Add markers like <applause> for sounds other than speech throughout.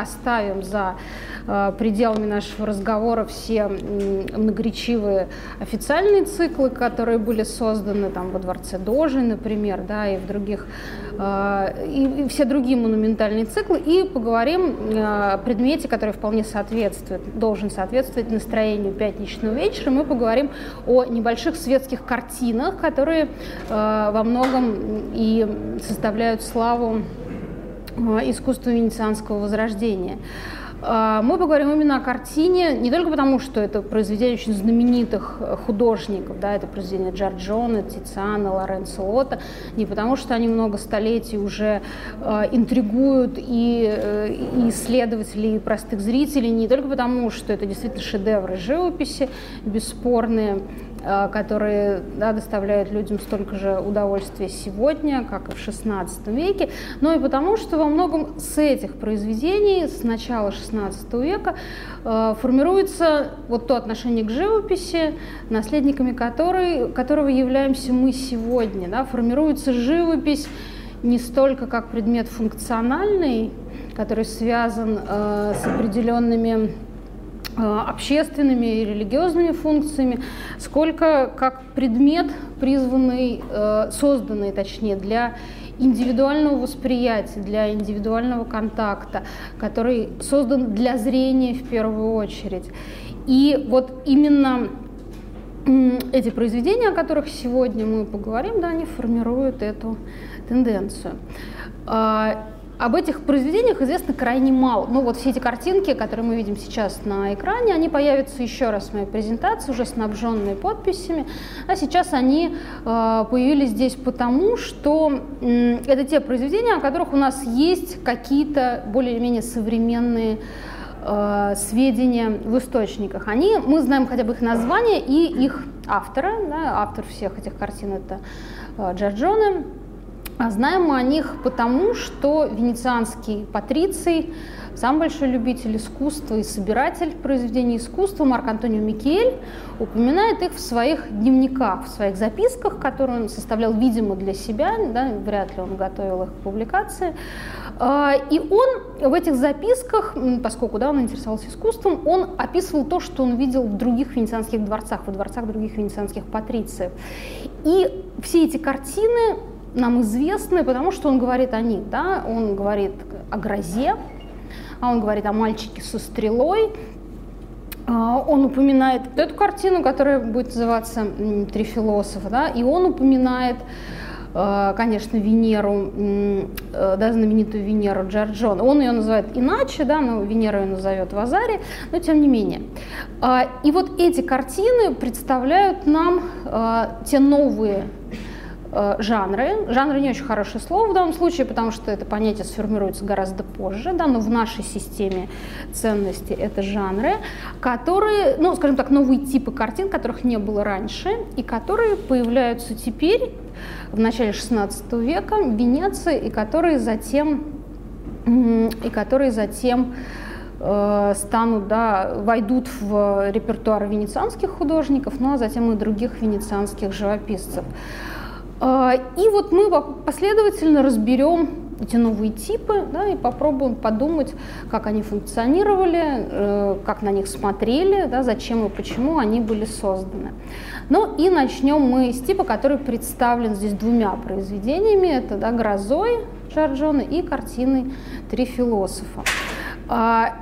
оставим за э, пределами нашего разговора все многоречивые официальные циклы, которые были созданы там во дворце Дожи, например, да, и в других, э, и, все другие монументальные циклы, и поговорим о предмете, который вполне соответствует, должен соответствовать настроению пятничного вечера. Мы поговорим о небольших светских картинах, которые во многом и составляют славу Искусства венецианского возрождения. Э, мы поговорим именно о картине, не только потому, что это произведение очень знаменитых э, художников, да, это произведение Джорджона, Тициана, Лоренцо Лота, не потому, что они много столетий уже э, интригуют и, э, и исследователей, и простых зрителей, не только потому, что это действительно шедевры живописи, бесспорные, которые да, доставляют людям столько же удовольствия сегодня, как и в XVI веке, но и потому, что во многом с этих произведений с начала XVI века э, формируется вот то отношение к живописи, наследниками которой, которого являемся мы сегодня. Да, формируется живопись не столько как предмет функциональный, который связан э, с определенными Э, общественными и религиозными функциями, сколько как предмет, призванный, э, созданный, точнее, для индивидуального восприятия, для индивидуального контакта, который создан для зрения в первую очередь. И вот именно эти произведения, о которых сегодня мы поговорим, да, они формируют эту тенденцию. Об этих произведениях известно крайне мало. Ну вот все эти картинки, которые мы видим сейчас на экране, они появятся еще раз в моей презентации, уже снабженные подписями. А сейчас они э, появились здесь потому, что э, это те произведения, о которых у нас есть какие-то более-менее современные э, сведения в источниках. Они, мы знаем хотя бы их название и их автора. Да, автор всех этих картин это э, Джорджоне. А знаем мы о них потому, что венецианский патриций, сам большой любитель искусства и собиратель произведений искусства Марк Антонио Микель упоминает их в своих дневниках, в своих записках, которые он составлял, видимо, для себя, да, вряд ли он готовил их к публикации. А, и он в этих записках, поскольку да, он интересовался искусством, он описывал то, что он видел в других венецианских дворцах, во дворцах других венецианских патрициев. И все эти картины нам известны, потому что он говорит о них, да, он говорит о грозе, а он говорит о мальчике со стрелой, а, он упоминает эту картину, которая будет называться «Три философа», да, и он упоминает, а, конечно, Венеру, э, да, знаменитую Венеру Джорджона. Он ее называет иначе, да, но Венеру ее назовет в Азаре, но тем не менее. И вот эти картины представляют нам те новые жанры. Жанры не очень хорошее слово в данном случае, потому что это понятие сформируется гораздо позже, да, но в нашей системе ценностей это жанры, которые, ну, скажем так, новые типы картин, которых не было раньше, и которые появляются теперь, в начале XVI века в Венеции, и которые затем, и которые затем э, станут, да, войдут в репертуар венецианских художников, ну а затем и других венецианских живописцев. А, и вот мы последовательно разберем эти новые типы да, и попробуем подумать, как они функционировали, э, как на них смотрели, да, зачем и почему они были созданы. Ну и начнем мы с типа, который представлен здесь двумя произведениями. Это да, «Грозой» Джорджона и картиной «Три философа». А,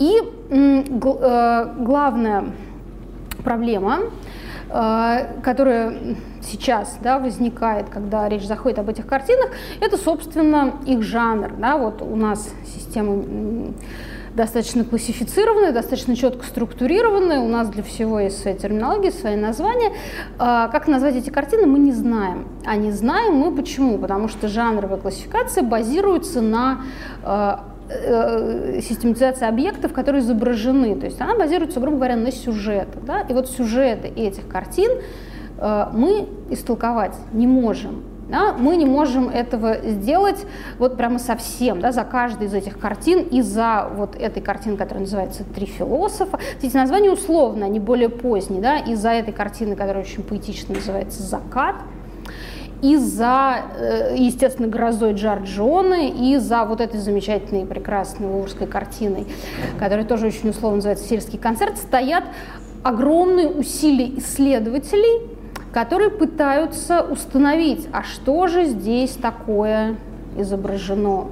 и э, главная проблема, э, которая сейчас да, возникает, когда речь заходит об этих картинах, это, собственно, их жанр. Да? Вот у нас система достаточно классифицированная, достаточно четко структурированная. У нас для всего есть своя терминология, свои названия. А, как назвать эти картины, мы не знаем. А не знаем мы почему? Потому что жанровая классификация базируется на а, э, систематизации объектов, которые изображены. То есть она базируется, грубо говоря, на сюжетах. Да? И вот сюжеты этих картин Э, мы истолковать не можем. Да? Мы не можем этого сделать вот прямо совсем, да, за каждой из этих картин и за вот этой картины, которая называется «Три философа». Эти названия условно, они более поздние, да, и за этой картины, которая очень поэтично называется «Закат». И за, э, естественно, грозой Джорджоны, и за вот этой замечательной, прекрасной луврской картиной, которая тоже очень условно называется «Сельский концерт», стоят огромные усилия исследователей, которые пытаются установить, а что же здесь такое изображено.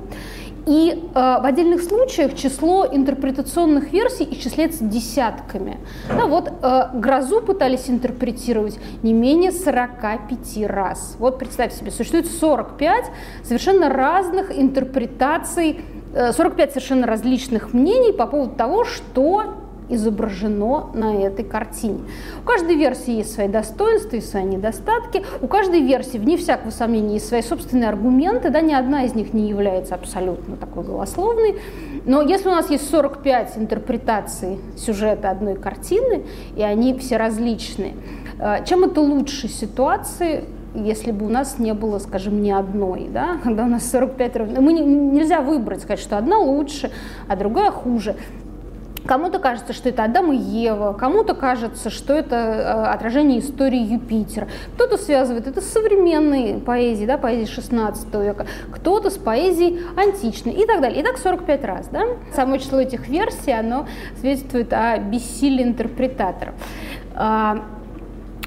И э, в отдельных случаях число интерпретационных версий исчисляется десятками. Да, вот э, грозу пытались интерпретировать не менее 45 раз. Вот представьте себе, существует 45 совершенно разных интерпретаций, э, 45 совершенно различных мнений по поводу того, что изображено на этой картине. У каждой версии есть свои достоинства и свои недостатки, у каждой версии, вне всякого сомнения, есть свои собственные аргументы, да, ни одна из них не является абсолютно такой голословной, но если у нас есть 45 интерпретаций сюжета одной картины, и они все различные, э, чем это лучше ситуации, если бы у нас не было, скажем, ни одной, да, когда у нас 45 равно. Мы не, нельзя выбрать, сказать, что одна лучше, а другая хуже. Кому-то кажется, что это Адам и Ева, кому-то кажется, что это э, отражение истории Юпитера. Кто-то связывает это с современной поэзией, да, поэзией 16 века, кто-то с поэзией античной и так далее. И так 45 раз. Да? Само число этих версий, оно свидетельствует о бессилии интерпретаторов. А,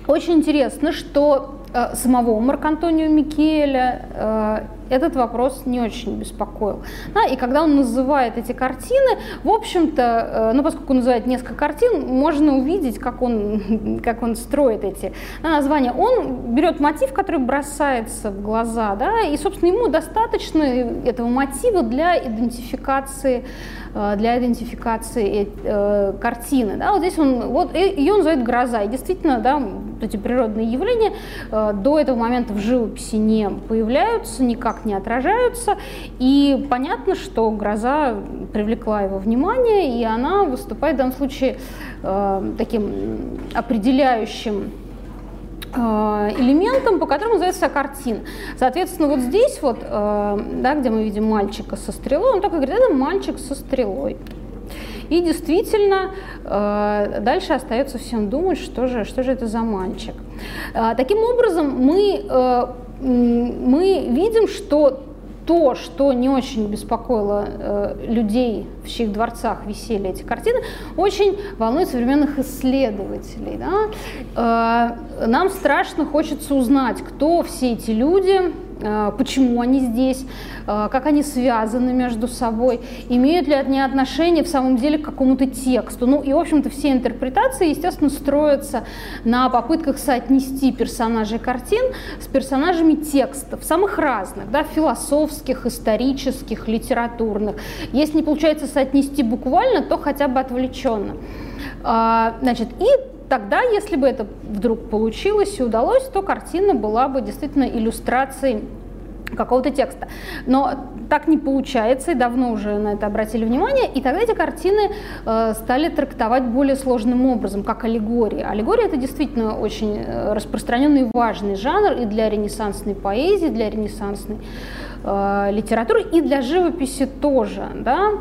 очень интересно, что э, самого Марк-Антонио Микеля э, этот вопрос не очень беспокоил. Да, и когда он называет эти картины, в общем-то, э, ну, поскольку он называет несколько картин, можно увидеть, как он, <laughs> как он строит эти да, названия. Он берет мотив, который бросается в глаза, да, и, собственно, ему достаточно этого мотива для идентификации для идентификации э, картины. Да, вот здесь он, вот ее называют гроза. И действительно, да, эти природные явления э, до этого момента в живописи не появляются, никак не отражаются. И понятно, что гроза привлекла его внимание, и она выступает в данном случае таким определяющим Э, элементом, по которому называется картина. Соответственно, вот здесь вот, э, да, где мы видим мальчика со стрелой, он и говорит, это мальчик со стрелой. И действительно, э, дальше остается всем думать, что же, что же это за мальчик. Таким образом, мы, мы видим, что то, что не очень беспокоило э, людей, в чьих дворцах висели эти картины, очень волнует современных исследователей. Да? Э, нам страшно хочется узнать, кто все эти люди, почему они здесь, э, как они связаны между собой, имеют ли они отношение в самом деле к какому-то тексту. Ну и, в общем-то, все интерпретации, естественно, строятся на попытках соотнести персонажей картин с персонажами текстов, самых разных, да, философских, исторических, литературных. Если не получается соотнести буквально, то хотя бы отвлеченно. А, значит, и тогда, если бы это вдруг получилось и удалось, то картина была бы действительно иллюстрацией какого-то текста. Но так не получается, и давно уже на это обратили внимание, и тогда эти картины э, стали трактовать более сложным образом, как аллегории. Аллегория – это действительно очень э, распространенный и важный жанр и для ренессансной поэзии, для ренессансной э, литературы, и для живописи тоже. Да?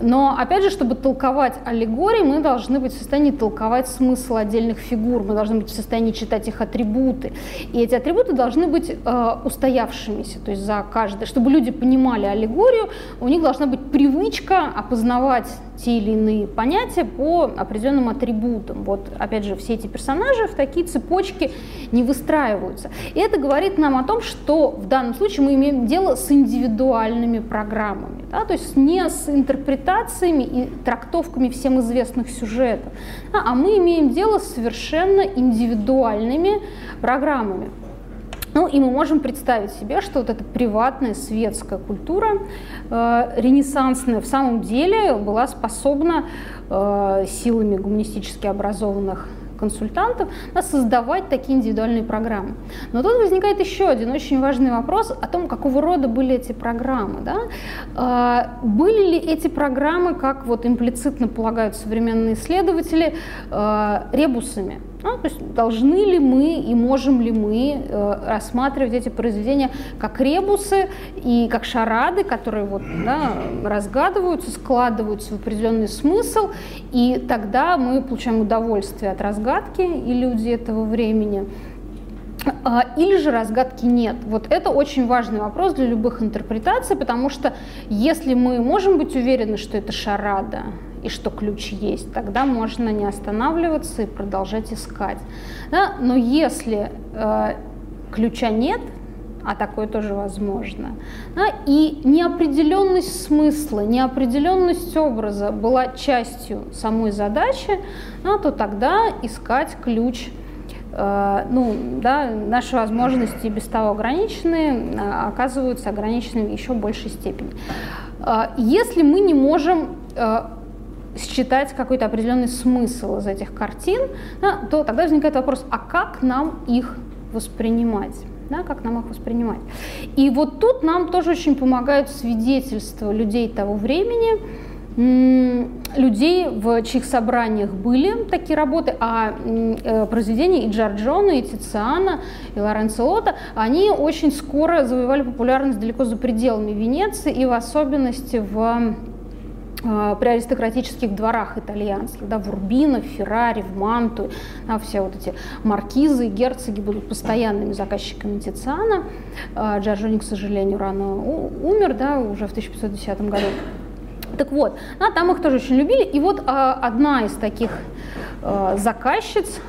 Но, опять же, чтобы толковать аллегории, мы должны быть в состоянии толковать смысл отдельных фигур, мы должны быть в состоянии читать их атрибуты. И эти атрибуты должны быть э, устоявшимися, то есть за каждое, чтобы люди понимали аллегорию, у них должна быть привычка опознавать те или иные понятия по определенным атрибутам. Вот, опять же, все эти персонажи в такие цепочки не выстраиваются. И это говорит нам о том, что в данном случае мы имеем дело с индивидуальными программами, да, то есть не с интерпретациями и трактовками всем известных сюжетов, а, а мы имеем дело с совершенно индивидуальными программами. Ну и мы можем представить себе, что вот эта приватная светская культура э, ренессансная в самом деле была способна э, силами гуманистически образованных консультантов да, создавать такие индивидуальные программы. Но тут возникает еще один очень важный вопрос о том, какого рода были эти программы. Да? Э, были ли эти программы, как вот имплицитно полагают современные исследователи, э, ребусами? Ну, то есть должны ли мы и можем ли мы э, рассматривать эти произведения как ребусы и как шарады, которые вот, да, разгадываются, складываются в определенный смысл, и тогда мы получаем удовольствие от разгадки, и люди этого времени. а, или же разгадки нет. Вот это очень важный вопрос для любых интерпретаций, потому что если мы можем быть уверены, что это шарада и что ключ есть, тогда можно не останавливаться и продолжать искать. Да? Но если э, ключа нет, а такое тоже возможно. Да? И неопределенность смысла, неопределенность образа была частью самой задачи, да, то тогда искать ключ Э, ну, да, наши возможности без того ограничены, э, оказываются ограничены в еще большей степени. Э, если мы не можем считать какой-то определенный смысл из этих картин, да, то тогда возникает вопрос, а как нам их воспринимать? Да, как нам их воспринимать? И вот тут нам тоже очень помогают свидетельства людей того времени, людей, в чьих собраниях были такие работы, а э, произведения и Джорджона, и Тициана, и Лоренцо Лота, они очень скоро завоевали популярность далеко за пределами Венеции, и в особенности в при аристократических дворах итальянских, да, в Урбино, в Феррари, в Манту, да, все вот эти маркизы и герцоги будут постоянными заказчиками Тициана. Э, Джорджони, к сожалению, рано умер, да, уже в 1510 году. Так вот, а там их тоже очень любили. И вот а, одна из таких а, заказчиц,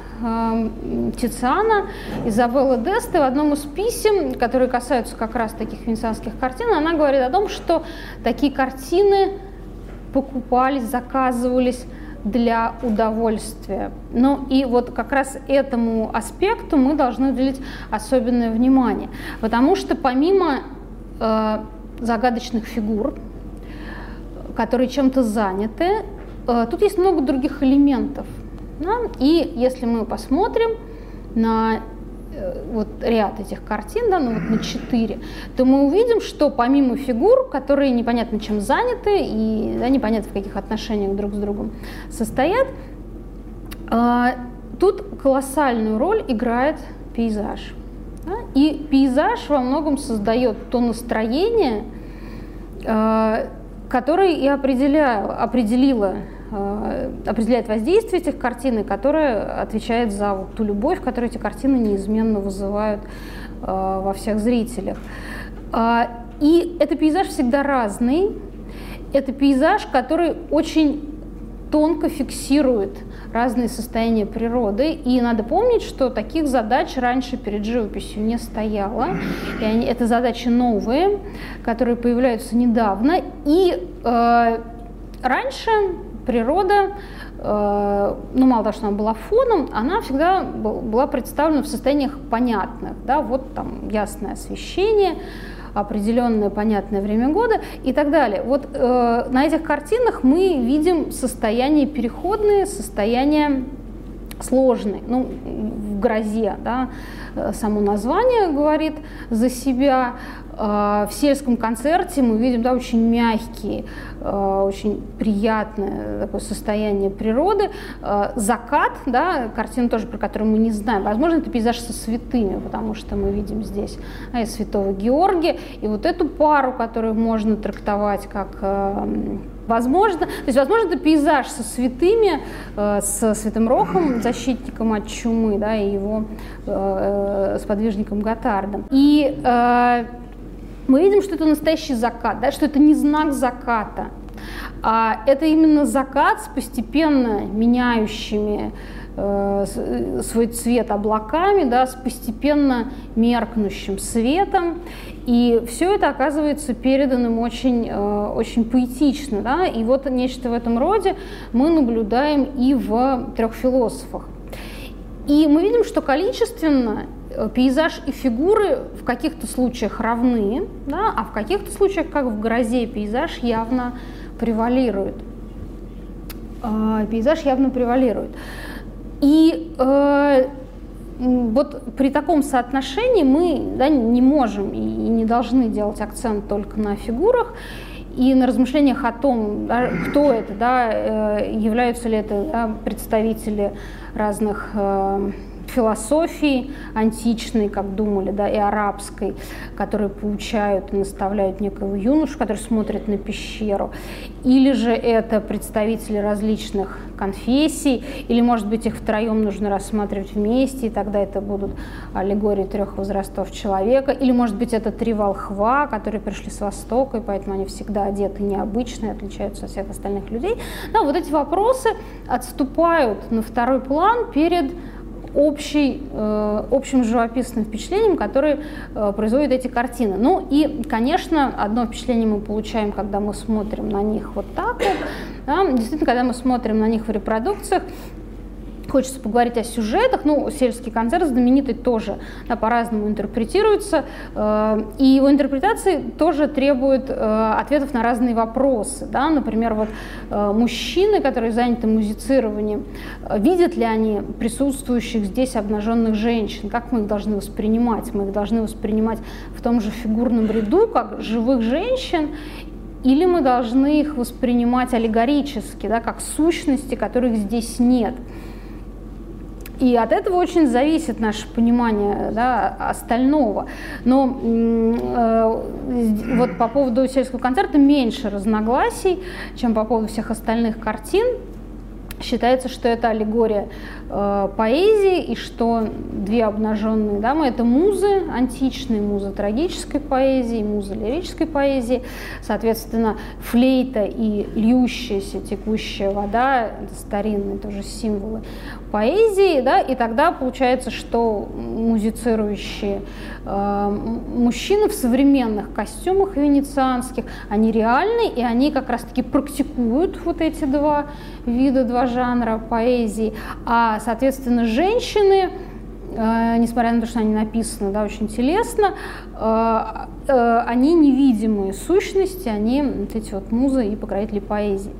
Тициана, Изабелла Десте, в одном из писем, которые касаются как раз таких венецианских картин, она говорит о том, что такие картины покупались, заказывались для удовольствия. Ну и вот как раз этому аспекту мы должны уделить особенное внимание, потому что помимо э, загадочных фигур, которые чем-то заняты. Э, тут есть много других элементов. Да? И если мы посмотрим на вот ряд этих картин, да, ну вот на четыре, то мы увидим, что помимо фигур, которые непонятно чем заняты и да, непонятно в каких отношениях друг с другом состоят, э, тут колоссальную роль играет пейзаж. Да? И пейзаж во многом создает то настроение, которая и определяла, определила, э, определяет воздействие этих картин, и которая отвечает за вот ту любовь, которую эти картины неизменно вызывают э, во всех зрителях. А, и это пейзаж всегда разный. Это пейзаж, который очень тонко фиксирует разные состояния природы. И надо помнить, что таких задач раньше перед живописью не стояло. И они, это задачи новые, которые появляются недавно. И э, раньше природа, э, ну мало того, что она была фоном, она всегда была представлена в состояниях понятных. Да? Вот там ясное освещение, определенное понятное время года и так далее. Вот э, на этих картинах мы видим состояние переходные, состояние сложные. Ну, в грозе, да, э, само название говорит за себя. Э, в сельском концерте мы видим да, очень мягкие, э, очень приятное такое состояние природы. Закат, да, картина тоже, про которую мы не знаем. Возможно, это пейзаж со святыми, потому что мы видим здесь да, святого Георгия. И вот эту пару, которую можно трактовать как Возможно, то есть, возможно, это пейзаж со святыми, э, с святым Рохом, защитником от чумы, да, и его э, сподвижником Готардом. И э, мы видим, что это настоящий закат, да, что это не знак заката, а это именно закат с постепенно меняющими э, свой цвет облаками, да, с постепенно меркнущим светом. И все это оказывается переданным очень, э, очень поэтично. Да? И вот нечто в этом роде мы наблюдаем и в трех философах. И мы видим, что количественно э, пейзаж и фигуры в каких-то случаях равны, да, а в каких-то случаях, как в грозе, пейзаж явно превалирует. Э, пейзаж явно превалирует. И э, вот при таком соотношении мы да, не можем и не должны делать акцент только на фигурах и на размышлениях о том, да, кто это, да, э, являются ли это да, представители разных э, философии античной, как думали, да, и арабской, которые поучают и наставляют некого юношу, который смотрит на пещеру, или же это представители различных конфессий, или, может быть, их втроем нужно рассматривать вместе, и тогда это будут аллегории трех возрастов человека, или, может быть, это три волхва, которые пришли с Востока, и поэтому они всегда одеты необычно и отличаются от всех остальных людей. Да, вот эти вопросы отступают на второй план перед общий, э, общим живописным впечатлением, которое э, производят эти картины. Ну и, конечно, одно впечатление мы получаем, когда мы смотрим на них вот так вот. Да, действительно, когда мы смотрим на них в репродукциях, Хочется поговорить о сюжетах. Ну, сельский концерт знаменитый тоже да, по-разному интерпретируется. Э, и его интерпретации тоже требуют э, ответов на разные вопросы. Да? Например, вот э, мужчины, которые заняты музицированием, видят ли они присутствующих здесь обнаженных женщин? Как мы их должны воспринимать? Мы их должны воспринимать в том же фигурном ряду, как живых женщин, или мы должны их воспринимать аллегорически, да, как сущности, которых здесь нет. И от этого очень зависит наше понимание да, остального. Но э, вот по поводу сельского концерта меньше разногласий, чем по поводу всех остальных картин. Считается, что это аллегория э, поэзии и что две обнаженные дамы это музы античные, муза трагической поэзии, муза лирической поэзии. Соответственно, флейта и льющаяся текущая вода это старинные тоже символы поэзии, да, и тогда получается, что музицирующие э, мужчины в современных костюмах венецианских, они реальны, и они как раз-таки практикуют вот эти два вида, два жанра поэзии, а, соответственно, женщины, э, несмотря на то, что они написаны да, очень телесно, э, э, они невидимые сущности, они вот эти вот музы и покровители поэзии.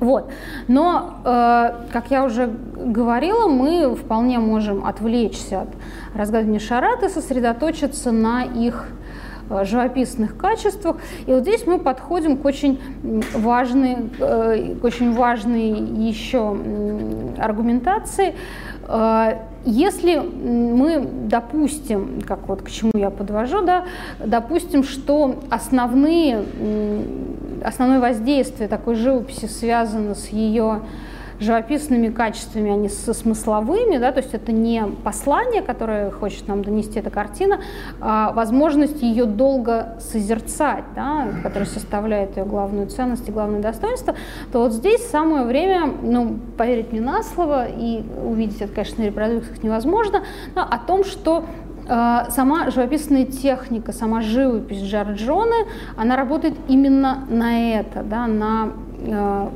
Вот. Но, э, как я уже говорила, мы вполне можем отвлечься от разгадывания шарат и сосредоточиться на их э, живописных качествах. И вот здесь мы подходим к очень важной, э, к очень важной еще аргументации. Э, если мы допустим, как вот к чему я подвожу, да, допустим, что основные основное воздействие такой живописи связано с ее живописными качествами, а не со смысловыми, да, то есть это не послание, которое хочет нам донести эта картина, а возможность ее долго созерцать, да, которая составляет ее главную ценность и главное достоинство, то вот здесь самое время, ну, поверить мне на слово и увидеть это, конечно, на репродукциях невозможно, но о том, что сама живописная техника, сама живопись Джорджоны, она работает именно на это, да, на э,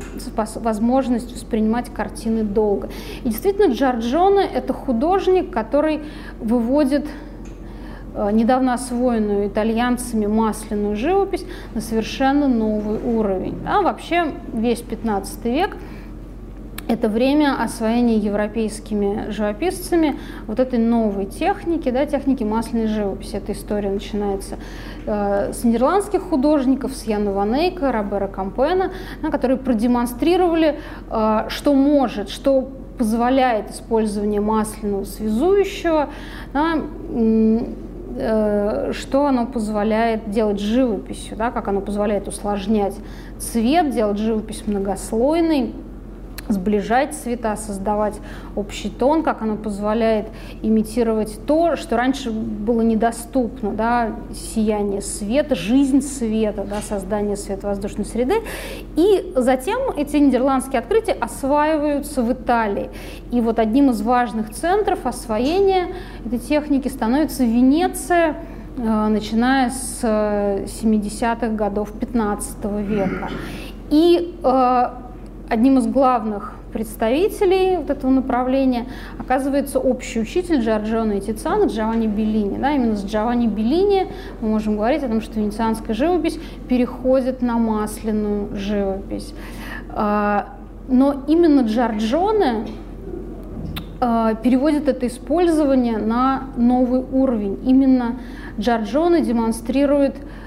возможность воспринимать картины долго. И действительно, Джорджоне – это художник, который выводит э, недавно освоенную итальянцами масляную живопись на совершенно новый уровень. Да, вообще весь 15 век – это время освоения европейскими живописцами вот этой новой техники, да, техники масляной живописи. Эта история начинается э, с нидерландских художников, с Яна Ванейка, Робера Кампена, да, которые продемонстрировали, э, что может, что позволяет использование масляного связующего, да, э, что оно позволяет делать живописью, да, как оно позволяет усложнять цвет, делать живопись многослойной, сближать цвета, создавать общий тон, как оно позволяет имитировать то, что раньше было недоступно, да, сияние света, жизнь света, да, создание световоздушной среды. И затем эти нидерландские открытия осваиваются в Италии. И вот одним из важных центров освоения этой техники становится Венеция, э, начиная с 70-х э, годов 15 века. И э, одним из главных представителей вот этого направления оказывается общий учитель Джорджиано и Тициана Джованни Беллини. Да, именно с Джованни Беллини мы можем говорить о том, что венецианская живопись переходит на масляную живопись. А, но именно Джорджоне а, переводит это использование на новый уровень. Именно Джорджоне демонстрирует э,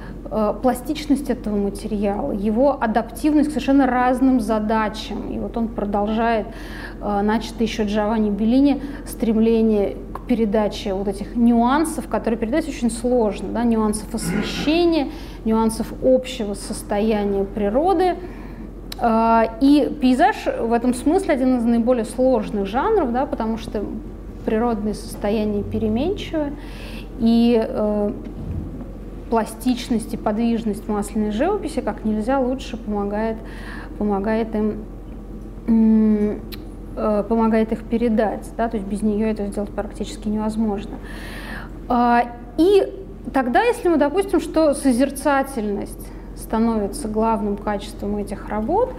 пластичность этого материала, его адаптивность к совершенно разным задачам. И вот он продолжает э, начатое еще Джованни Беллини стремление к передаче вот этих нюансов, которые передать очень сложно, да, нюансов освещения, нюансов общего состояния природы. Э, и пейзаж в этом смысле один из наиболее сложных жанров, да, потому что природные состояния переменчивы, и э, пластичность и подвижность масляной живописи как нельзя лучше помогает, помогает им э, помогает их передать, да, то есть без нее это сделать практически невозможно. Э, и тогда, если мы допустим, что созерцательность становится главным качеством этих работ,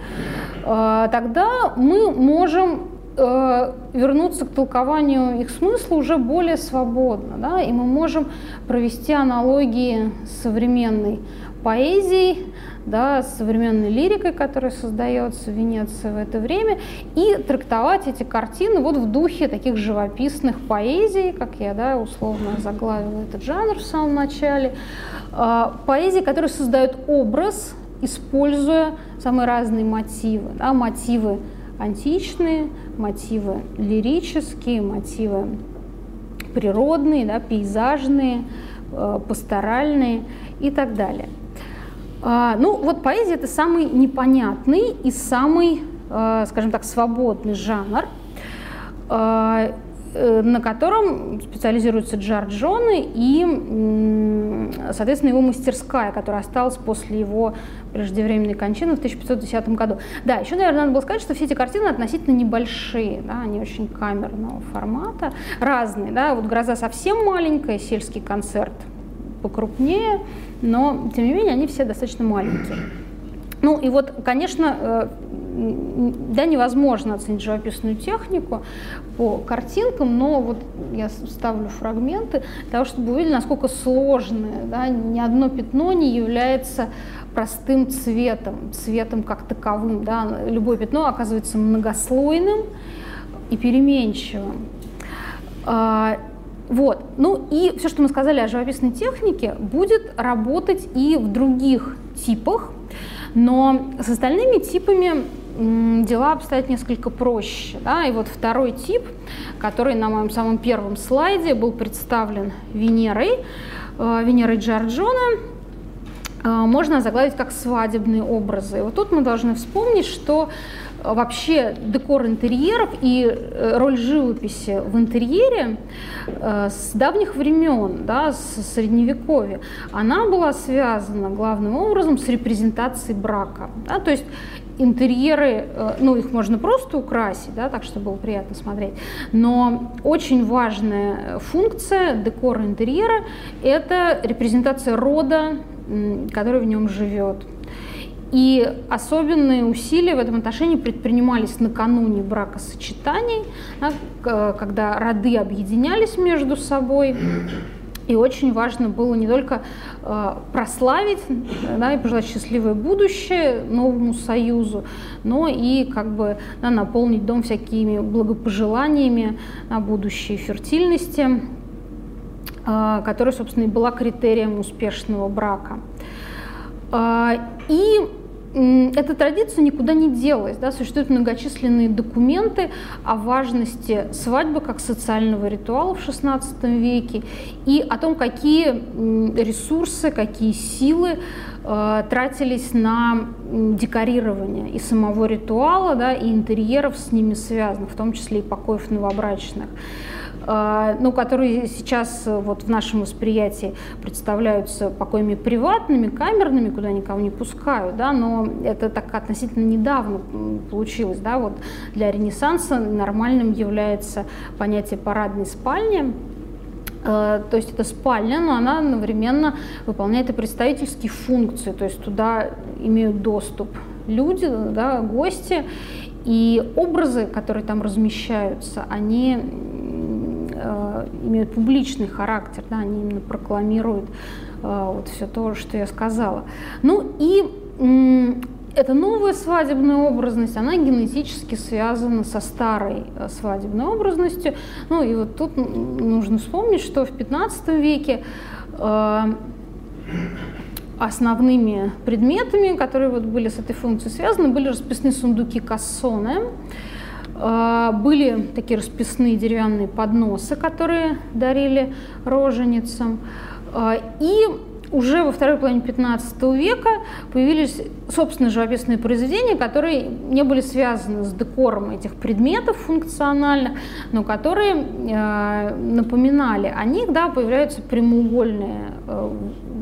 э, тогда мы можем Э, вернуться к толкованию их смысла уже более свободно. Да? И мы можем провести аналогии с современной поэзией, да, с современной лирикой, которая создается в Венеции в это время, и трактовать эти картины вот в духе таких живописных поэзий, как я да, условно заглавила этот жанр в самом начале, э, поэзии, которые создают образ, используя самые разные мотивы, да, мотивы античные, мотивы лирические, мотивы природные, да, пейзажные, э, пасторальные и так далее. А, ну вот поэзия это самый непонятный и самый, э, скажем так, свободный жанр. Э, на котором специализируются Джорджоны и, соответственно, его мастерская, которая осталась после его преждевременной кончины в 1510 году. Да, еще, наверное, надо было сказать, что все эти картины относительно небольшие, да, они очень камерного формата, разные. Да, вот «Гроза» совсем маленькая, «Сельский концерт» покрупнее, но, тем не менее, они все достаточно маленькие. Ну и вот, конечно, э, да, невозможно оценить живописную технику по картинкам, но вот я ставлю фрагменты для того, чтобы увидели, насколько сложное, да, ни одно пятно не является простым цветом, цветом как таковым. Да. Любое пятно оказывается многослойным и переменчивым. А, вот. Ну и все, что мы сказали о живописной технике, будет работать и в других типах, но с остальными типами дела обстоят несколько проще. Да? И вот второй тип, который на моем самом первом слайде был представлен Венерой, э, Венерой Джорджона, э, можно заглавить как свадебные образы. И вот тут мы должны вспомнить, что э, вообще декор интерьеров и роль живописи в интерьере с давних времен, да, с средневековья, она была связана главным образом с репрезентацией брака. Да, то есть интерьеры, э, ну, их можно просто украсить, да, так, чтобы было приятно смотреть, но очень важная функция декора интерьера – это репрезентация рода, который в нем живет. И особенные усилия в этом отношении предпринимались накануне бракосочетаний, да, когда роды объединялись между собой, и очень важно было не только э, прославить да, и пожелать счастливое будущее новому союзу, но и как бы да, наполнить дом всякими благопожеланиями на будущей фертильности, э, которая, собственно, и была критерием успешного брака. Э, и эта традиция никуда не делась. Да? Существуют многочисленные документы о важности свадьбы как социального ритуала в XVI веке и о том, какие ресурсы, какие силы э, тратились на декорирование и самого ритуала, да, и интерьеров с ними связанных, в том числе и покоев новобрачных. А, ну, которые сейчас э, вот в нашем восприятии представляются покоями приватными, камерными, куда никого не пускают, да, но это так относительно недавно получилось, да, вот для Ренессанса нормальным является понятие парадной спальни, э, то есть это спальня, но она одновременно выполняет и представительские функции, то есть туда имеют доступ люди, да, гости, и образы, которые там размещаются, они э, имеют публичный характер, да, они именно прокламируют э, вот все то, что я сказала. Ну и э, эта новая свадебная образность, она генетически связана со старой э, свадебной образностью. Ну и вот тут нужно вспомнить, что в 15 веке э, основными предметами, которые вот были с этой функцией связаны, были расписные сундуки кассоны, были такие расписные деревянные подносы, которые дарили роженицам. А, и уже во второй половине 15 века появились собственные живописные произведения, которые не были связаны с декором этих предметов функциональных, но которые э, напоминали о них, да, появляются прямоугольные, э,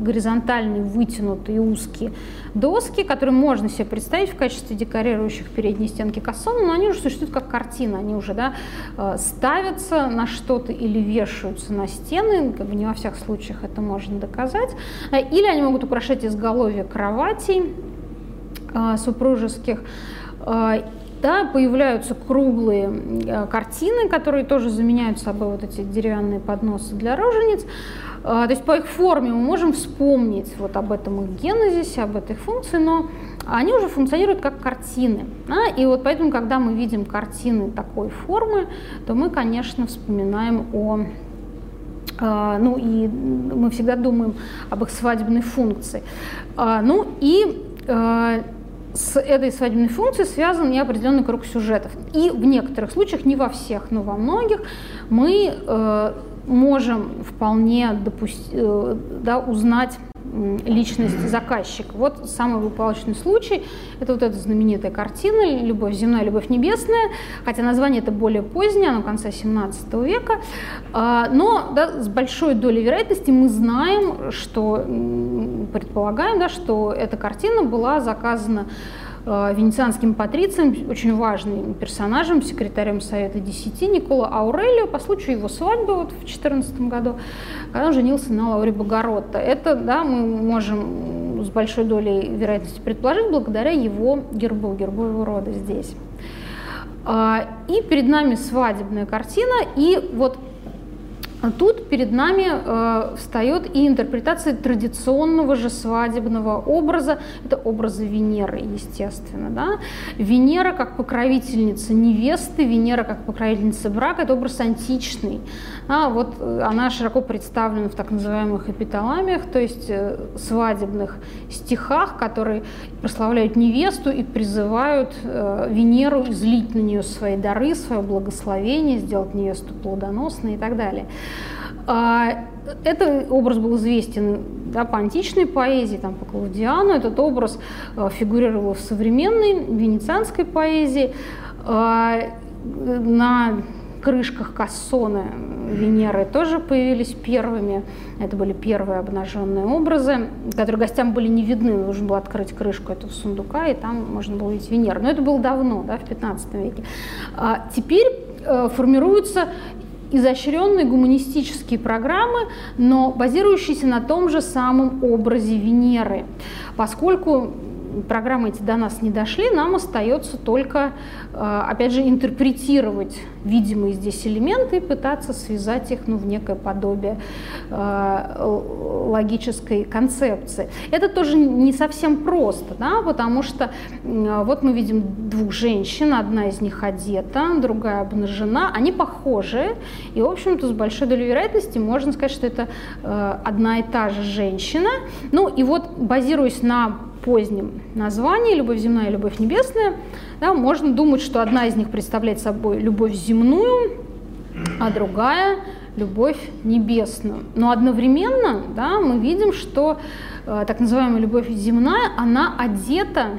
горизонтальные, вытянутые, узкие доски, которые можно себе представить в качестве декорирующих передние стенки кассона, но они уже существуют как картина, они уже да, э, ставятся на что-то или вешаются на стены, как бы не во всех случаях это можно доказать, э, или они могут украшать изголовье кроватей э, супружеских, да, появляются круглые картины, которые тоже заменяют собой вот эти деревянные подносы для рожениц. А, то есть по их форме мы можем вспомнить вот об этом их генезисе, об этой функции, но они уже функционируют как картины. Да? И вот поэтому, когда мы видим картины такой формы, то мы, конечно, вспоминаем о а, ну и мы всегда думаем об их свадебной функции. А, ну и с этой свадебной функцией связан неопределенный круг сюжетов. И в некоторых случаях, не во всех, но во многих, мы можем вполне допусти, э, да, узнать личность заказчика. Вот самый выпалочный случай – это вот эта знаменитая картина «Любовь земная, любовь небесная», хотя название это более позднее, оно конца 17 века, а, но да, с большой долей вероятности мы знаем, что, предполагаем, да, что эта картина была заказана венецианским патрицием, очень важным персонажем, секретарем Совета Десяти Никола Аурелио по случаю его свадьбы вот в 14 году, когда он женился на Лауре Богородто. Это да, мы можем с большой долей вероятности предположить благодаря его гербу, гербу его рода здесь. А, и перед нами свадебная картина, и вот тут перед нами э, встает и интерпретация традиционного же свадебного образа. Это образы Венеры, естественно. Да? Венера как покровительница невесты, Венера как покровительница брака – это образ античный. А вот э, она широко представлена в так называемых эпиталамиях, то есть э, свадебных стихах, которые прославляют невесту и призывают э, Венеру излить на нее свои дары, свое благословение, сделать невесту плодоносной и так далее. А, этот образ был известен да, по античной поэзии, там, по Клаудиану. Этот образ а, фигурировал в современной венецианской поэзии. А, на крышках кассоны Венеры тоже появились первыми. Это были первые обнаженные образы, которые гостям были не видны. Нужно было открыть крышку этого сундука, и там можно было видеть Венеру. Но это было давно, да, в 15 веке. А теперь э, формируются изощренные гуманистические программы, но базирующиеся на том же самом образе Венеры, поскольку программы эти до нас не дошли, нам остается только, э, опять же, интерпретировать видимые здесь элементы и пытаться связать их ну, в некое подобие э, логической концепции. Это тоже не совсем просто, да, потому что вот мы видим двух женщин, одна из них одета, другая обнажена, они похожи, и, в общем-то, с большой долей вероятности можно сказать, что это э, одна и та же женщина. Ну и вот, базируясь на позднем названии «Любовь земная» и «Любовь небесная», да, можно думать, что одна из них представляет собой любовь земную, а другая – любовь небесную. Но одновременно да, мы видим, что э, так называемая любовь земная, она одета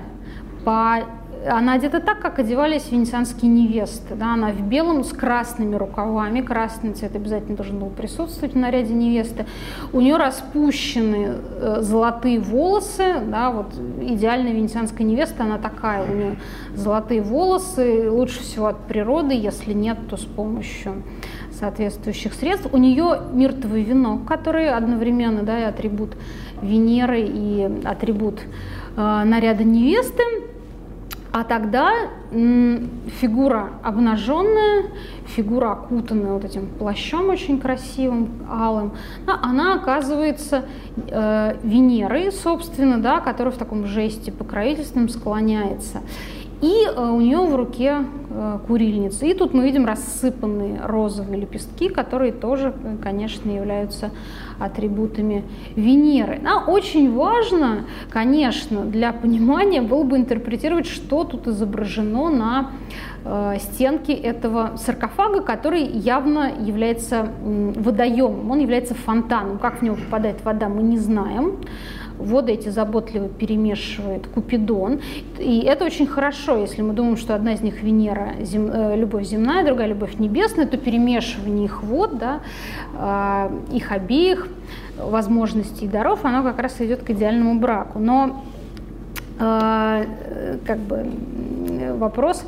по она одета так, как одевались венецианские невесты. Да? Она в белом с красными рукавами, красный цвет обязательно должен был присутствовать в наряде невесты. У нее распущены э, золотые волосы, да, вот идеальная венецианская невеста, она такая, у нее золотые волосы, лучше всего от природы, если нет, то с помощью соответствующих средств. У нее мертвый венок, который одновременно да, и атрибут Венеры, и атрибут э, наряда невесты. А тогда фигура обнаженная, фигура окутанная вот этим плащом очень красивым, алым, она оказывается э, Венерой, собственно, да, которая в таком жесте покровительственном склоняется. И э, у нее в руке э, курильница. И тут мы видим рассыпанные розовые лепестки, которые тоже, конечно, являются атрибутами Венеры. А очень важно, конечно, для понимания было бы интерпретировать, что тут изображено на э, стенке этого саркофага, который явно является водоемом, он является фонтаном. Как в него попадает вода, мы не знаем воды эти заботливо перемешивает Купидон. И это очень хорошо, если мы думаем, что одна из них Венера, зем, э, любовь земная, другая любовь небесная, то перемешивание их вод, да, э, их обеих возможностей и даров, оно как раз идет к идеальному браку. Но э, как бы вопрос,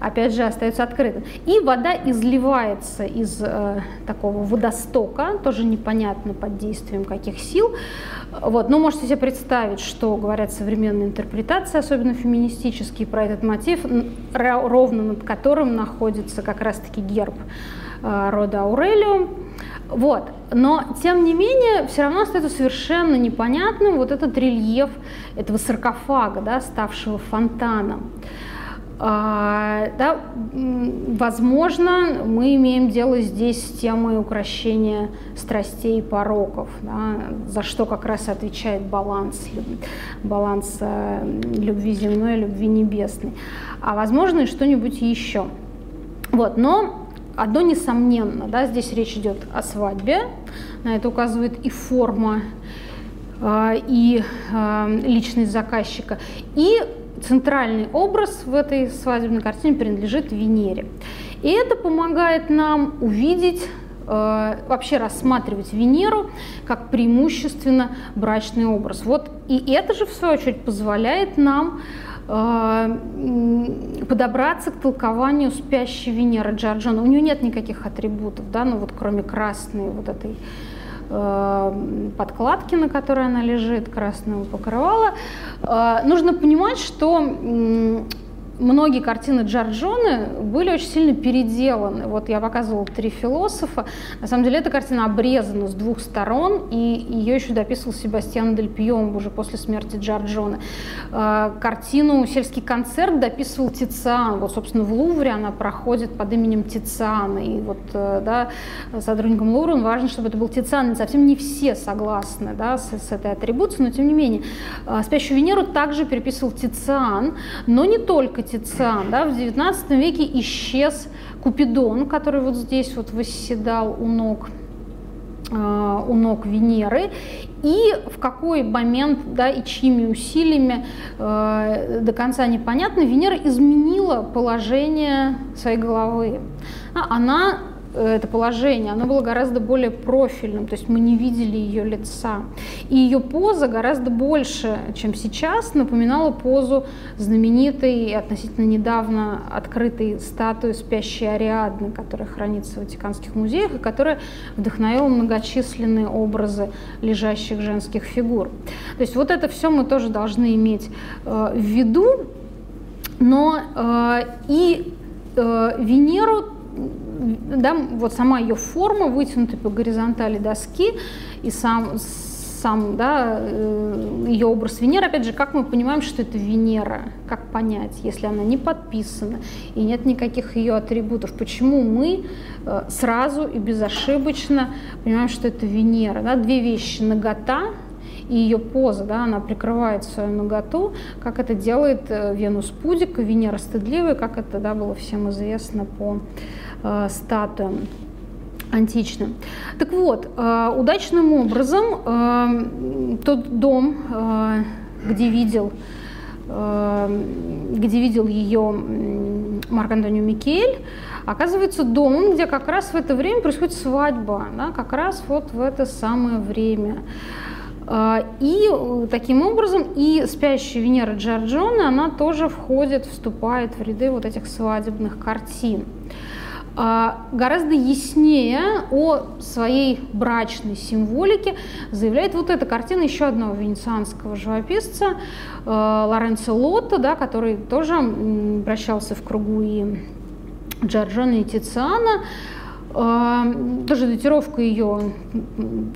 опять же, остается открытым. И вода изливается из э, такого водостока, тоже непонятно под действием каких сил. Вот. Но можете себе представить, что говорят современные интерпретации, особенно феминистические, про этот мотив, ровно над которым находится как раз-таки герб э, рода Аурелиум. Вот. Но, тем не менее, все равно остается совершенно непонятным вот этот рельеф этого саркофага, да, ставшего фонтаном. А, да, возможно, мы имеем дело здесь с темой украшения страстей и пороков, да, за что как раз отвечает баланс, баланс э, любви земной и любви небесной. А возможно и что-нибудь еще. Вот, но одно несомненно, да, здесь речь идет о свадьбе, на это указывает и форма, э, и э, личность заказчика, и центральный образ в этой свадебной картине принадлежит Венере. И это помогает нам увидеть э, вообще рассматривать Венеру как преимущественно брачный образ. Вот и это же в свою очередь позволяет нам э, подобраться к толкованию спящей Венеры Джорджона. У нее нет никаких атрибутов, да, ну вот кроме красной вот этой подкладки, на которой она лежит, красного покрывала. Э, нужно понимать, что многие картины Джорджоне были очень сильно переделаны. Вот я показывала «Три философа». На самом деле эта картина обрезана с двух сторон, и ее еще дописывал Себастьян Дель Пьем уже после смерти Джорджоне. А, картину «Сельский концерт» дописывал Тициан. Вот, собственно, в Лувре она проходит под именем Тициана. И вот, э, да, сотрудникам Лувра важно, чтобы это был Тициан. Совсем не все согласны да, с, с этой атрибуцией, но тем не менее. А, «Спящую Венеру» также переписывал Тициан, но не только Тициан. Да, в XIX веке исчез Купидон, который вот здесь вот восседал у ног э, у ног Венеры, и в какой момент да, и чьими усилиями э, до конца непонятно Венера изменила положение своей головы. Она это положение, оно было гораздо более профильным, то есть мы не видели ее лица. И ее поза гораздо больше, чем сейчас, напоминала позу знаменитой и относительно недавно открытой статуи спящей Ариадны, которая хранится в Ватиканских музеях и которая вдохновила многочисленные образы лежащих женских фигур. То есть вот это все мы тоже должны иметь э, в виду, но э, и э, Венеру да, вот сама ее форма, вытянутая по горизонтали доски, и сам, сам да, э, ее образ Венеры, опять же, как мы понимаем, что это Венера, как понять, если она не подписана и нет никаких ее атрибутов, почему мы э, сразу и безошибочно понимаем, что это Венера. Да? Две вещи – нагота и ее поза, да, она прикрывает свою наготу, как это делает э, Венус Пудик, Венера стыдливая, как это да, было всем известно по статуям античным. Так вот, э, удачным образом э, тот дом, э, где видел э, где видел ее Марк Антонио Микель, оказывается домом, где как раз в это время происходит свадьба, да, как раз вот в это самое время. Э, и э, таким образом и спящая Венера Джорджона, она тоже входит, вступает в ряды вот этих свадебных картин. А, гораздо яснее о своей брачной символике заявляет вот эта картина еще одного венецианского живописца э, Лоренцо Лотто, да, который тоже обращался в кругу и Джорджона и Тициана. Э, тоже датировка ее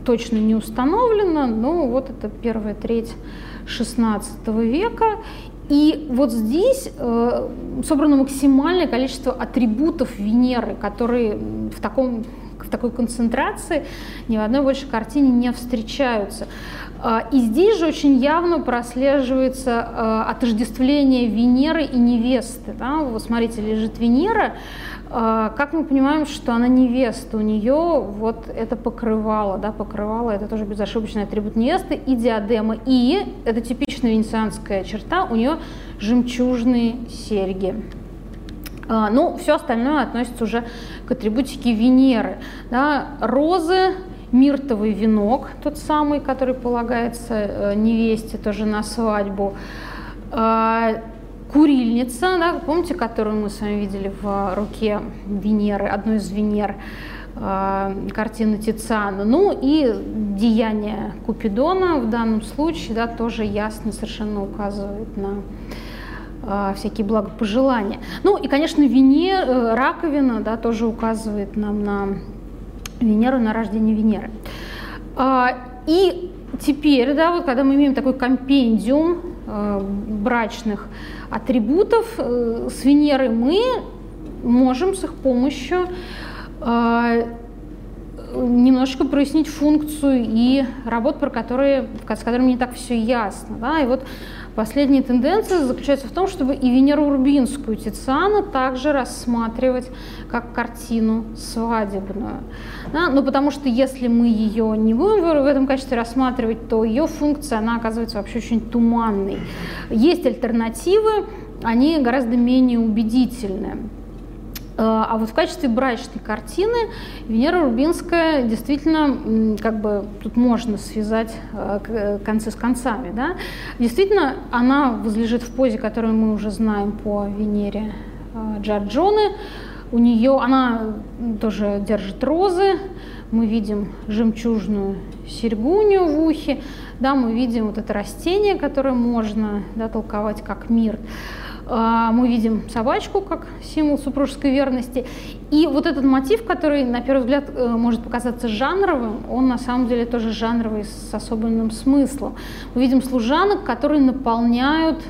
точно не установлена, но вот это первая треть XVI века. И вот здесь э, собрано максимальное количество атрибутов Венеры, которые в, таком, в такой концентрации ни в одной больше картине не встречаются. Э, и здесь же очень явно прослеживается э, отождествление Венеры и невесты. Да? Вот смотрите, лежит Венера, а, как мы понимаем, что она невеста, у нее вот это покрывало, да, покрывало, это тоже безошибочный атрибут невесты, и диадема, и, это типичная венецианская черта, у нее жемчужные серьги. А, ну, все остальное относится уже к атрибутике Венеры. Да, розы, миртовый венок, тот самый, который полагается э, невесте тоже на свадьбу, а, курильница, да, помните, которую мы с вами видели в руке Венеры, одной из Венер, картины Тициана. Ну и деяние Купидона в данном случае да, тоже ясно совершенно указывает на э, всякие благопожелания. Ну и, конечно, Венер, э, раковина да, тоже указывает нам на Венеру, на рождение Венеры. Э, и теперь, да, вот когда мы имеем такой компендиум э, брачных атрибутов э, с Венеры, мы можем с их помощью э, немножечко прояснить функцию и работ, про которые, с которыми не так все ясно. Да? И вот Последняя тенденция заключается в том, чтобы и Венеру Урбинскую Тициана также рассматривать как картину свадебную. Да? Ну, потому что если мы ее не будем в этом качестве рассматривать, то ее функция, она оказывается вообще очень туманной. Есть альтернативы, они гораздо менее убедительные. Э, а вот в качестве брачной картины Венера Рубинская действительно, как бы тут можно связать э, э, концы с концами, да? Действительно, она возлежит в позе, которую мы уже знаем по Венере Джорджоны. У нее она тоже держит розы, мы видим жемчужную серьгуню в ухе, да, мы видим вот это растение, которое можно да, толковать как мир. А, мы видим собачку как символ супружеской верности. И вот этот мотив, который на первый взгляд э, может показаться жанровым, он на самом деле тоже жанровый с особенным смыслом. Мы видим служанок, которые наполняют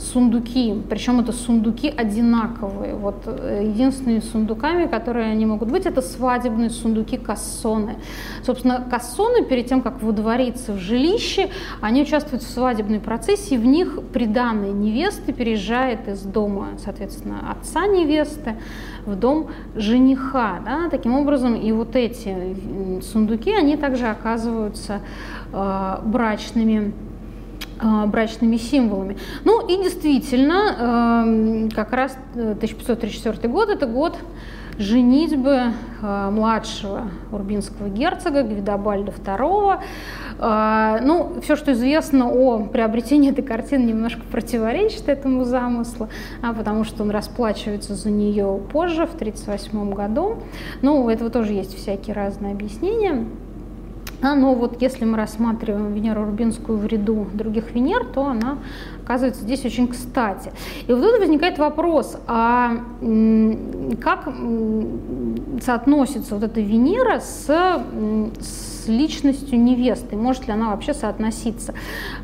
сундуки, причем это сундуки одинаковые. Вот э, единственными сундуками, которые они могут быть, это свадебные сундуки кассоны. Собственно, кассоны перед тем, как выдвориться в жилище, они участвуют в свадебной процессии, в них приданная невесты переезжает из дома, соответственно, отца невесты в дом жениха. Да? Таким образом, и вот эти сундуки, они также оказываются э, брачными брачными символами. Ну и действительно, эм, как раз 1534 э, год – это год женитьбы э, младшего урбинского герцога Гвидобальда II. Э, ну, все, что известно о приобретении этой картины, немножко противоречит этому замыслу, а, потому что он расплачивается за нее позже, в 1938 году. Ну, у этого тоже есть всякие разные объяснения. Но вот если мы рассматриваем Венеру Рубинскую в ряду других Венер, то она оказывается здесь очень кстати. И вот тут возникает вопрос, а как соотносится вот эта Венера с, с личностью невесты? Может ли она вообще соотноситься?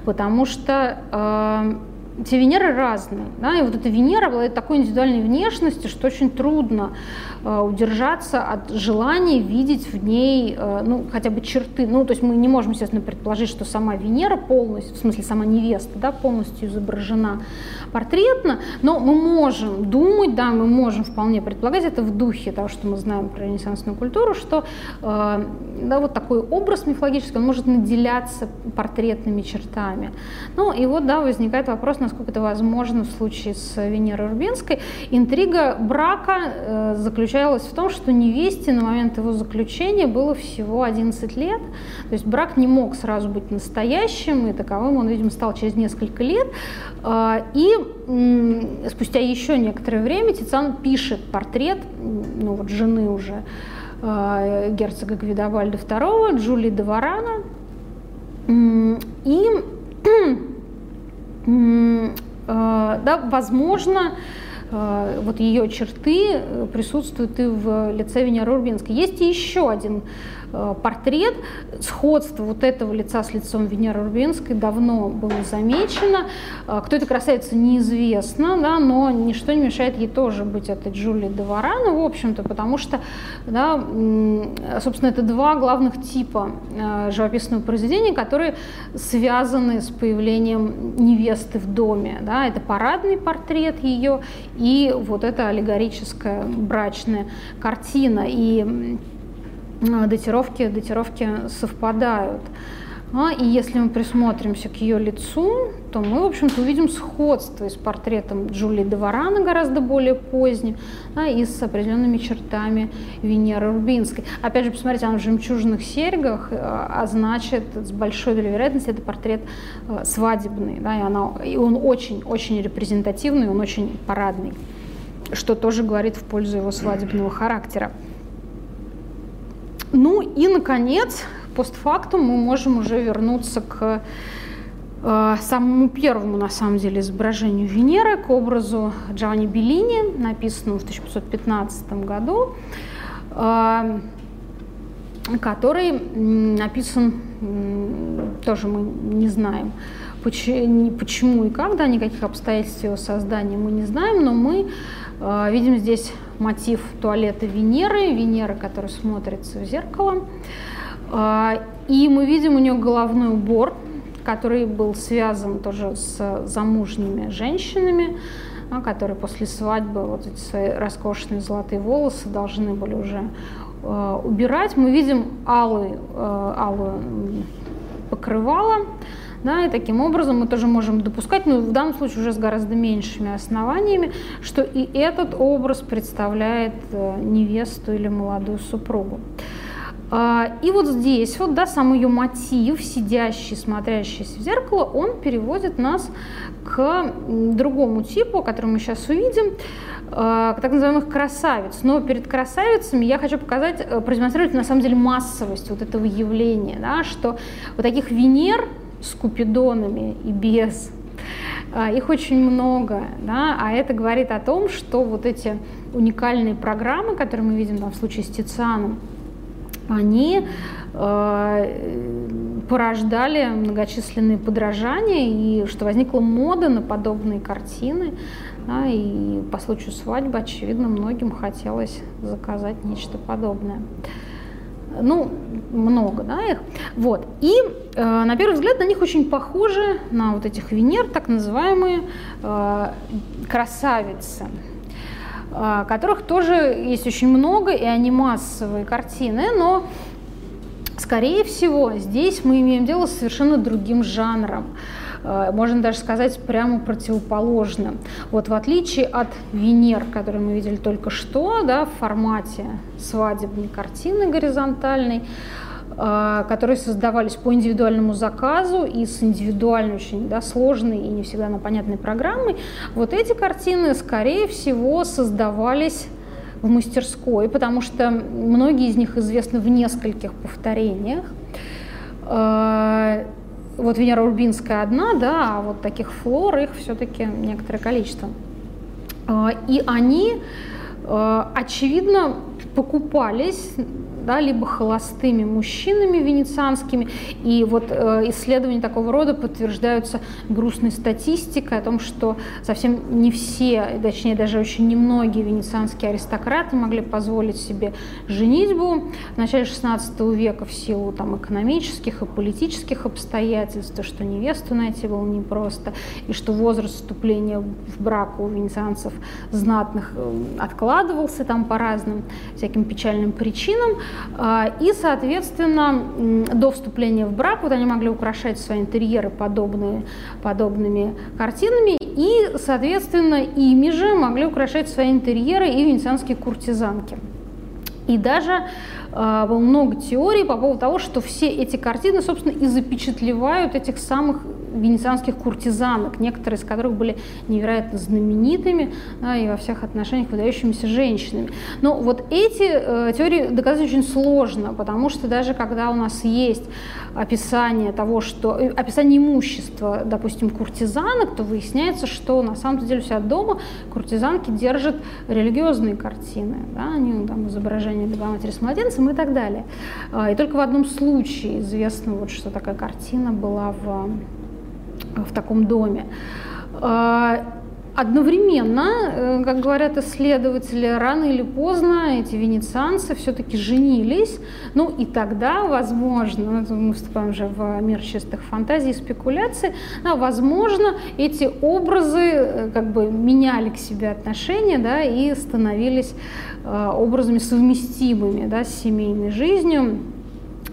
Потому что э, все Венеры разные, да, и вот эта Венера обладает такой индивидуальной внешностью, что очень трудно удержаться от желания видеть в ней, э, ну, хотя бы черты. Ну, то есть мы не можем, естественно, предположить, что сама Венера полностью, в смысле сама невеста, да, полностью изображена портретно, но мы можем думать, да, мы можем вполне предполагать это в духе того, что мы знаем про ренессансную культуру, что э, да, вот такой образ мифологический, он может наделяться портретными чертами. Ну и вот, да, возникает вопрос, насколько это возможно в случае с Венерой Рубинской. Интрига брака э, заключалась в том, что невесте на момент его заключения было всего 11 лет, то есть брак не мог сразу быть настоящим, и таковым он, видимо, стал через несколько лет. Э, и спустя еще некоторое время Тициан пишет портрет ну, вот, жены уже э, герцога Гвидобальда II, Джулии де Варана. И <clears throat> Э, да, возможно, вот ее черты присутствуют и в лице Венеры Урбинской. Есть и еще один э, портрет. Сходство вот этого лица с лицом Венеры Рубинской давно было замечено. Э, кто эта красавица, неизвестно, да, но ничто не мешает ей тоже быть этой Джулией Деварана, в общем-то, потому что, да, собственно, это два главных типа э, живописного произведения, которые связаны с появлением невесты в доме. Да. Это парадный портрет ее и вот эта аллегорическая брачная картина. И датировки, датировки совпадают. А, и если мы присмотримся к ее лицу, то мы, в общем-то, увидим сходство с портретом Джулии Деварана, гораздо более поздним, а, и с определенными чертами Венеры Рубинской. Опять же, посмотрите, она в жемчужных серьгах, а, а значит, с большой долей вероятности это портрет а, свадебный, да, и, она, и он очень-очень репрезентативный, он очень парадный, что тоже говорит в пользу его свадебного характера. Ну и, наконец, постфактум мы можем уже вернуться к э, самому первому, на самом деле, изображению Венеры, к образу Джованни Беллини, написанному в 1515 году, э, который написан, тоже мы не знаем, почему и как, да, никаких обстоятельств его создания мы не знаем, но мы э, видим здесь мотив туалета Венеры, Венера, которая смотрится в зеркало. А, и мы видим у нее головной убор, который был связан тоже с замужними женщинами, а, которые после свадьбы вот эти свои роскошные золотые волосы должны были уже а, убирать. Мы видим алый, алую покрывало, да, и таким образом мы тоже можем допускать, но в данном случае уже с гораздо меньшими основаниями, что и этот образ представляет э, невесту или молодую супругу. А, и вот здесь вот, да, сам ее мотив, сидящий, смотрящийся в зеркало, он переводит нас к другому типу, который мы сейчас увидим, а, к так называемых красавиц. Но перед красавицами я хочу показать, э, продемонстрировать на самом деле массовость вот этого явления, да, что вот таких Венер с купидонами и без а, их очень много, да, а это говорит о том, что вот эти уникальные программы, которые мы видим там, в случае с Тицианом, они э, порождали многочисленные подражания, и что возникла мода на подобные картины. Да, и по случаю свадьбы, очевидно, многим хотелось заказать нечто подобное. Ну, много, да, их. Вот. И э, на первый взгляд на них очень похожи на вот этих Венер, так называемые э, красавицы. А, которых тоже есть очень много, и они массовые картины, но скорее всего здесь мы имеем дело с совершенно другим жанром а, можно даже сказать прямо противоположным. Вот в отличие от Венер, который мы видели только что, да, в формате свадебной картины горизонтальной, которые создавались по индивидуальному заказу и с индивидуальной, очень да, сложной и не всегда на понятной программой, вот эти картины, скорее всего, создавались в мастерской, потому что многие из них известны в нескольких повторениях. А, вот Венера Урбинская одна, да, а вот таких флор их все-таки некоторое количество. А, и они, очевидно, покупались да, либо холостыми мужчинами венецианскими. И вот э, исследования такого рода подтверждаются грустной статистикой о том, что совсем не все, точнее даже очень немногие венецианские аристократы могли позволить себе женитьбу в начале XVI века в силу там, экономических и политических обстоятельств, то, что невесту найти было непросто, и что возраст вступления в брак у венецианцев знатных э, откладывался там по разным всяким печальным причинам. А, и, соответственно, до вступления в брак вот они могли украшать свои интерьеры подобные, подобными картинами, и, соответственно, ими же могли украшать свои интерьеры и венецианские куртизанки. И даже было много теорий по поводу того, что все эти картины, собственно, и запечатлевают этих самых венецианских куртизанок, некоторые из которых были невероятно знаменитыми да, и во всех отношениях выдающимися женщинами. Но вот эти э, теории доказать очень сложно, потому что даже когда у нас есть описание того, что э, описание имущества, допустим, куртизанок, то выясняется, что на самом деле у себя дома куртизанки держат религиозные картины, да, они ну, там изображения Богоматери с младенцем и так далее. А, и только в одном случае известно, вот, что такая картина была в, в таком доме. А, Одновременно, э, как говорят исследователи, рано или поздно эти венецианцы все-таки женились. Ну и тогда, возможно, ну, мы вступаем уже в мир чистых фантазий и спекуляций, да, возможно, эти образы э, как бы меняли к себе отношения да, и становились э, образами совместимыми да, с семейной жизнью,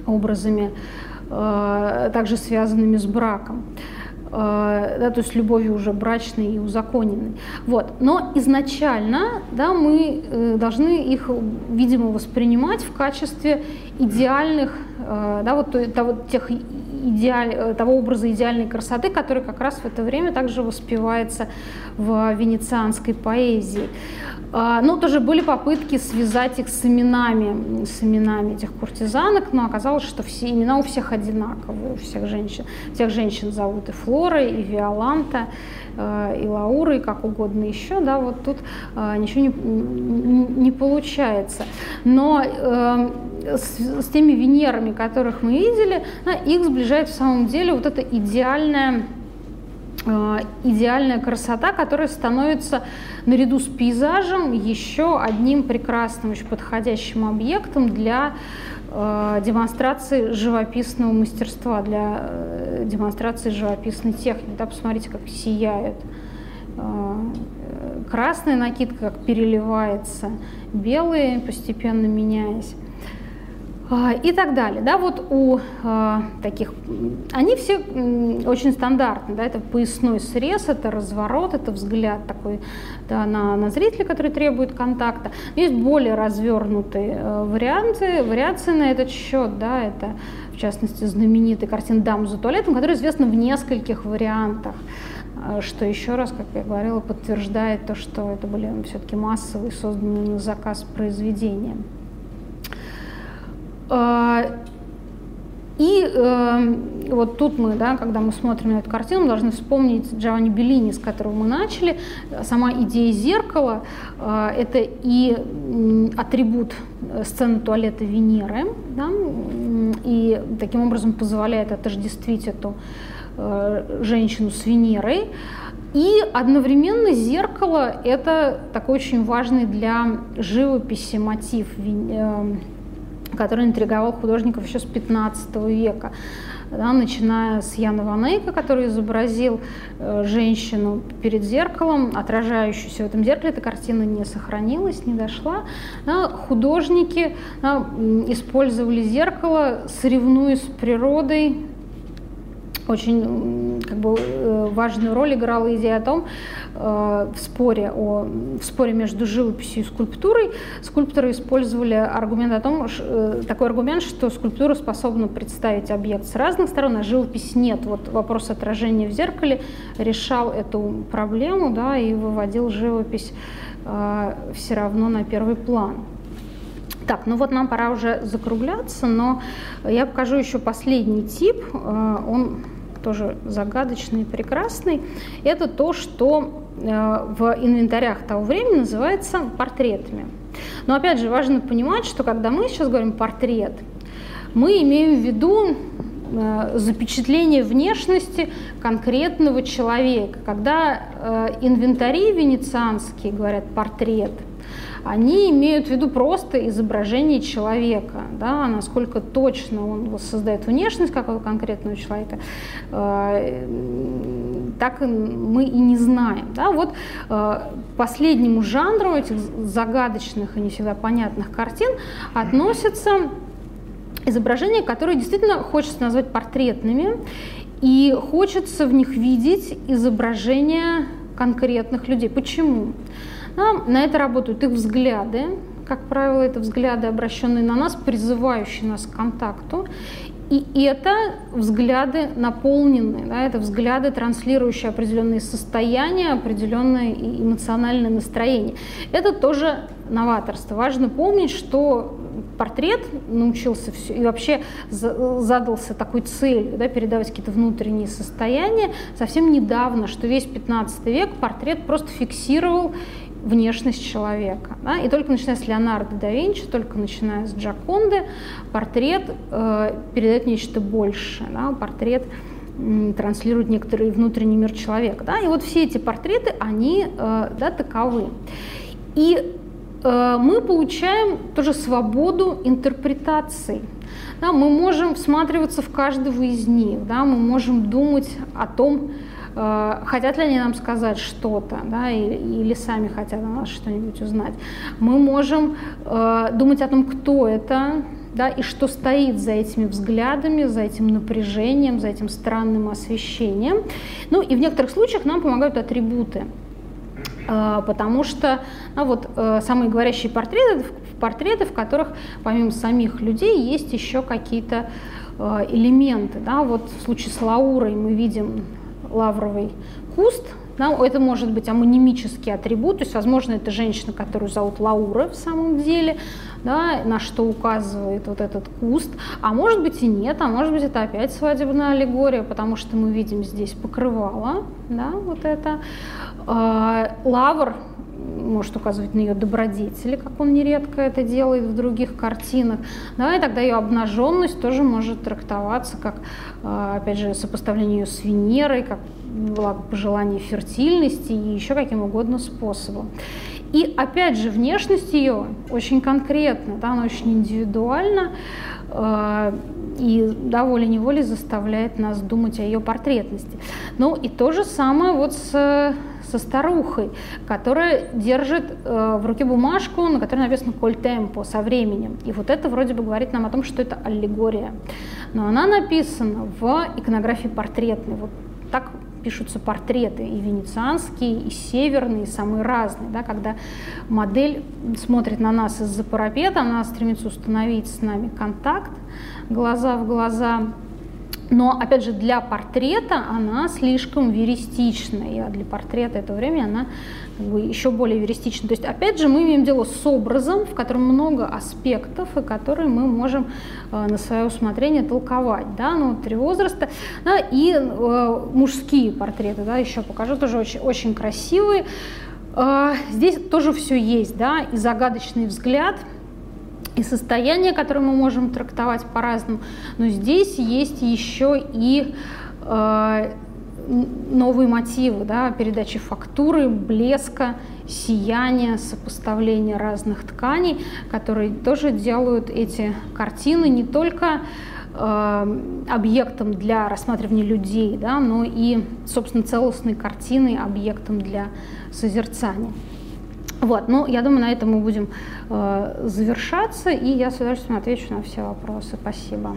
образами также связанными с браком. Э, да, то есть любовью уже брачной и узаконенной. Вот. Но изначально да, мы э, должны их, видимо, воспринимать в качестве идеальных, э, да, вот того, тех идеаль, того образа идеальной красоты, который как раз в это время также воспевается в венецианской поэзии. А, ну, тоже были попытки связать их с именами, с именами этих куртизанок, но оказалось, что все имена у всех одинаковые, у всех женщин. Всех женщин зовут и Флора, и Виоланта, э, и Лаура, и как угодно еще, да, вот тут э, ничего не, не получается. Но э, с, с теми Венерами, которых мы видели, их сближает в самом деле вот эта идеальная Э, идеальная красота, которая становится наряду с пейзажем еще одним прекрасным, очень подходящим объектом для э, демонстрации живописного мастерства, для э, демонстрации живописной техники. Да, посмотрите, как сияет э, красная накидка, как переливается, белые постепенно меняясь. А, и так далее. Да, вот у э, таких, они все очень стандартны, да, это поясной срез, это разворот, это взгляд такой да, на, на зрителя, который требует контакта. Есть более развернутые э, варианты, вариации на этот счет, да, это в частности знаменитая картина «Дама за туалетом», которая известна в нескольких вариантах а, что еще раз, как я говорила, подтверждает то, что это были все-таки массовые, созданные на заказ произведения. А, и э, вот тут мы, да, когда мы смотрим на эту картину, мы должны вспомнить Джованни Беллини, с которого мы начали. Сама идея зеркала э, – это и атрибут сцены туалета Венеры, да, и таким образом позволяет отождествить эту э, женщину с Венерой. И одновременно зеркало – это такой очень важный для живописи мотив э, который интриговал художников еще с 15 века. Да, начиная с Яна Ванейка, который изобразил э, женщину перед зеркалом, отражающуюся в этом зеркале, эта картина не сохранилась, не дошла. Да, художники да, использовали зеркало, соревнуясь с природой, очень как бы, э, важную роль играла идея о том, э, в споре, о, в споре между живописью и скульптурой, скульпторы использовали аргумент о том, э, такой аргумент, что скульптура способна представить объект с разных сторон, а живопись нет. Вот вопрос отражения в зеркале решал эту проблему да, и выводил живопись все равно на первый план. Так, ну вот нам пора уже закругляться, но я покажу еще последний тип. Он тоже загадочный и прекрасный, это то, что э, в инвентарях того времени называется портретами. Но опять же важно понимать, что когда мы сейчас говорим портрет, мы имеем в виду э, запечатление внешности конкретного человека. Когда э, инвентари венецианские говорят портрет – они имеют в виду просто изображение человека, да, насколько точно он воссоздает внешность какого конкретного человека, э, так мы и не знаем. Да. Вот э, последнему жанру этих загадочных и не всегда понятных картин относятся изображения, которые действительно хочется назвать портретными, и хочется в них видеть изображения конкретных людей. Почему? Да, на это работают их взгляды, как правило, это взгляды, обращенные на нас, призывающие нас к контакту. и это взгляды наполненные, да, это взгляды, транслирующие определенные состояния, определенное эмоциональное настроение. Это тоже новаторство. Важно помнить, что портрет научился все, и вообще задался такой целью, да, передавать какие-то внутренние состояния совсем недавно, что весь 15 век портрет просто фиксировал внешность человека. Да? И только начиная с Леонардо да Винчи, только начиная с Джаконды, портрет э, передает нечто большее. Да? Портрет транслирует некоторый внутренний мир человека. Да? И вот все эти портреты, они э, да, таковы. И мы получаем тоже свободу интерпретаций. Да? Мы можем всматриваться в каждого из них, да? мы можем думать о том, Э, хотят ли они нам сказать что-то, да, или, или сами хотят о нас что-нибудь узнать. Мы можем э, думать о том, кто это, да, и что стоит за этими взглядами, за этим напряжением, за этим странным освещением. Ну и в некоторых случаях нам помогают атрибуты. Э, потому что ну, вот, э, самые говорящие портреты, портреты, в которых помимо самих людей есть еще какие-то элементы. Да? Вот в случае с Лаурой мы видим лавровый куст. Да, это может быть амонимический атрибут, то есть, возможно, это женщина, которую зовут Лаура в самом деле, да, на что указывает вот этот куст, а может быть и нет, а может быть это опять свадебная аллегория, потому что мы видим здесь покрывало, да, вот это. Э, лавр может указывать на ее добродетели, как он нередко это делает в других картинах. Да, и тогда ее обнаженность тоже может трактоваться как, а, опять же, сопоставление ее с Венерой, как пожелание фертильности и еще каким угодно способом. И опять же, внешность ее очень конкретна, да, она очень индивидуальна и да, волей-неволей заставляет нас думать о ее портретности. Ну и то же самое вот с со старухой, которая держит э, в руке бумажку, на которой написано «коль темпо» со временем. И вот это вроде бы говорит нам о том, что это аллегория. Но она написана в иконографии портретной. Вот так пишутся портреты и венецианские, и северные, и самые разные. Да, когда модель смотрит на нас из-за парапета, она стремится установить с нами контакт, глаза в глаза, но, опять же, для портрета она слишком веристична, и для портрета этого времени она как бы, еще более веристична. То есть, опять же, мы имеем дело с образом, в котором много аспектов, и которые мы можем э, на свое усмотрение толковать. Да? Ну, три возраста. Да? И э, мужские портреты, да, еще покажу, тоже очень, очень красивые. Э, здесь тоже все есть, да, и загадочный взгляд – и состояние, которое мы можем трактовать по-разному. Но здесь есть еще и э, новые мотивы, да, передачи фактуры, блеска, сияния, сопоставления разных тканей, которые тоже делают эти картины не только э, объектом для рассматривания людей, да, но и, собственно, целостной картиной объектом для созерцания. Вот, ну, я думаю, на этом мы будем э, завершаться, и я с удовольствием отвечу на все вопросы. Спасибо.